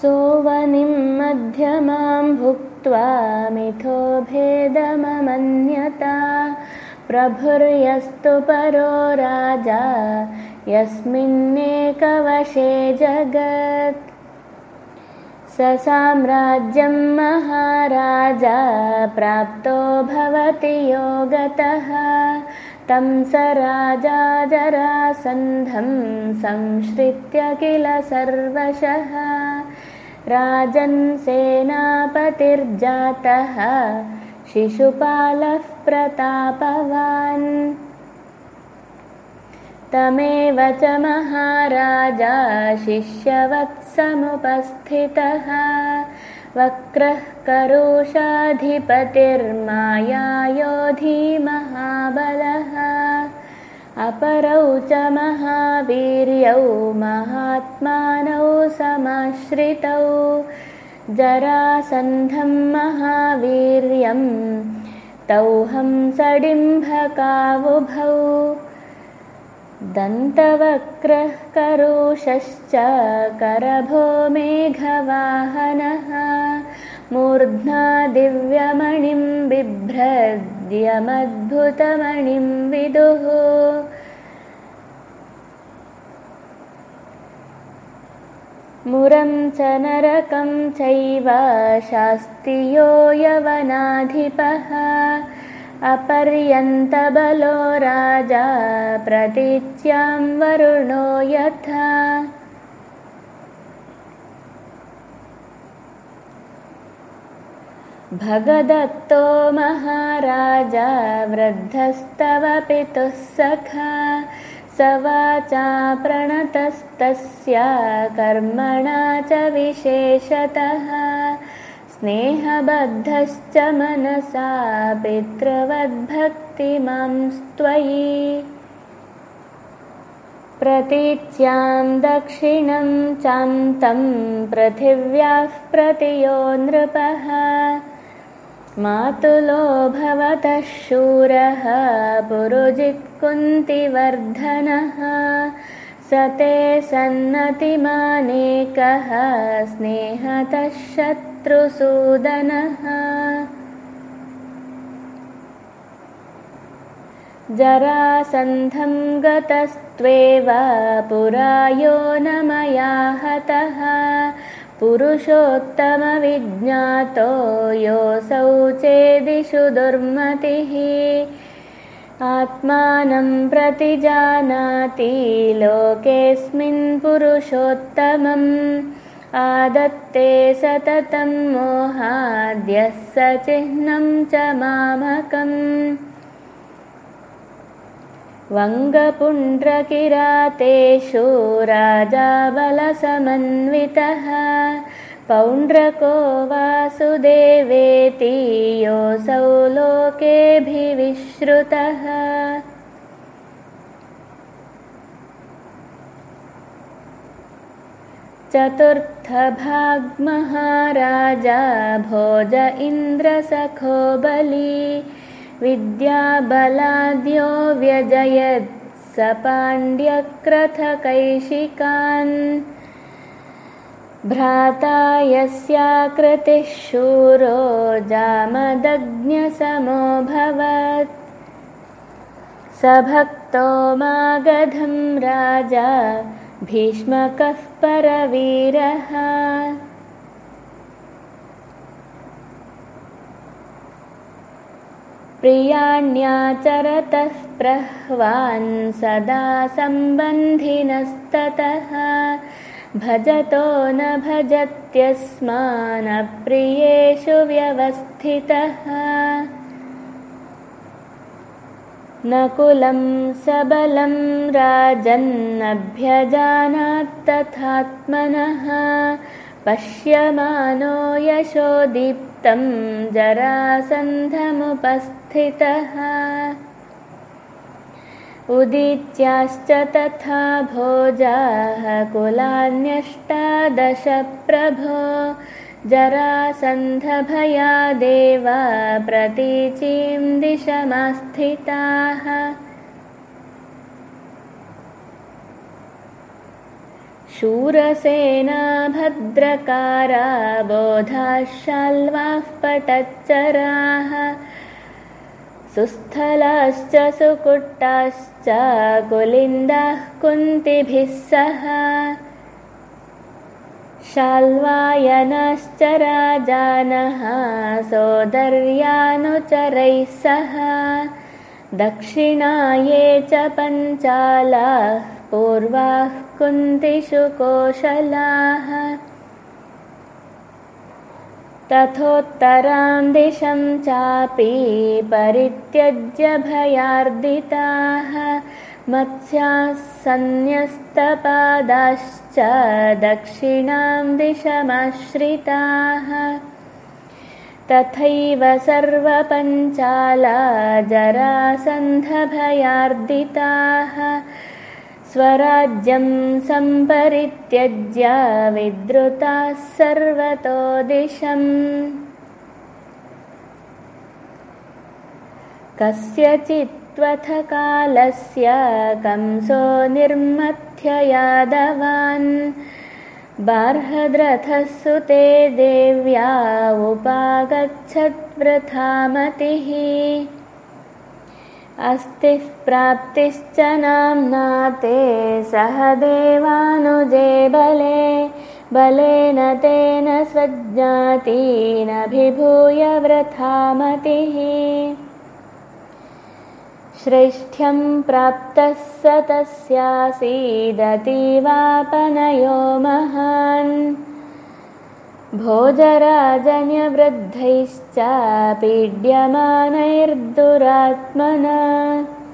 सोवनिं मध्यमां भुक्त्वा मिथो भेदममन्यता। प्रभुर्यस्तु परो राजा यस्मिन्नेकवशे जगत्। स साम्राज्यं महाराजा प्राप्तो भवति योगतः। तं स राजा जरासन्धं संश्रित्य किल सर्वशः राजन् सेनापतिर्जातः। शिशुपालः प्रतापवान्। तमेव च महाराजा शिष्यवत्समुपस्थितः। वक्रः करुषाधिपतिर्मायायोधी महाबलः अपरौ च महावीर्यौ महात्मानौ समाश्रितौ। जरासन्धं महावीर्यं तौ हंसडिम्भकावुभौ दन्तवक्रः करुषश्च करभो मेघवाहनः मूर्ध्ना दिव्यमणिं बिभ्रद्यमद्भुतमणिं विदुः मुरं च नरकं चैव शास्तियो यवनाधिपः। अपर्यन्तबलो राजा प्रतीच्यां वरुणो यथा। भगदत्तो महाराजा वृद्धस्तव पितुः सखा स वाचा प्रणतस्तस्य कर्मणा च विशेषतः। स्नेहबद्धश्च मनसा पितृवद्भक्तिमांस्त्वयि प्रतीच्यां दक्षिणं चान्तं पृथिव्याः प्रतियो नृपः मातुलो भवतः शूरः पुरुजित्कुन्तिवर्धनः स ते सन्नतिमानेकः स्नेहतः शत्रुसूदनः। जरासन्धं गतस्त्वेव पुरायो न मया हतः पुरुषोत्तमविज्ञातो योऽसौ चेदिषु दुर्मतिः। आत्मानं प्रतिजानाति लोकेऽस्मिन् पुरुषोत्तमम्। आदत्ते सततं मोहाद्यः स चिह्नं च मामकम् वङ्गपुण्ड्रकिरातेषु राजा बलसमन्वितः पौण्ड्रको वासुदेवेति योऽसौ लोकेऽभिविश्रुतः। चतुर्थभाग्महाराजा भोज इन्द्रसखो बली विद्याबलाद्यो व्यजयत् स पाण्ड्यक्रथकैशिकान्। भ्राता यस्याकृतिः शूरो जामदग्न्यसमोऽभवत्। स भक्तो मागधं राजा भीष्मकः परवीरः प्रियाण्याचरतः प्रह्वान् सदा सम्बन्धिनस्ततः। भजतो न भजत्यस्मानप्रियेषु व्यवस्थितः। न कुलं सबलं राजन्नभ्यजानात्तथात्मनः पश्यमानो यशोदीप्तं जरासन्धमुपस्थितः। उदित्याश्च तथा भोजाः कुलान्यष्टादशप्रभो। जरासन्धभयादेव प्रतीचीं दिशमास्थिताः शूरसेना भद्रकारा बोधाशाल्वाः पटच्चराः सुस्थलाश्च सुकुट्टाश्च कुलिन्दाः कुन्तिभिः सह। शाल्वायनश्च राजानः सोदर्यानुचरैः सह। दक्षिणाये च पञ्चालाः पूर्वाः कुन्तिषु कोशलाः। तथोत्तरां दिशं चापि परित्यज्य भयार्दिताः। मत्स्याः सन्न्यस्तपादाश्च दक्षिणां दिशमाश्रिताः। तथैव सर्वपञ्चाला जरासन्धभयार्दिताः स्वराज्यं सम्परित्यज्य विद्रुताः सर्वतो दिशम्। कस्यचित्त्वथ कालस्य कंसो निर्मथ्य यादवान्। बार्हद्रथः सुते देव्या उपागच्छद्वृथामतिः अस्तिः प्राप्तिश्च नाम्ना ते सह देवानुजे बले बलेन तेन स्वज्ञातीनभिभूय वृथामतिः श्रेष्ठ्यं प्राप्तः स तस्यासीदतीवापनयो महान् भोजराजन्यवृद्धैश्च पीड्यमानैर्दुरात्मना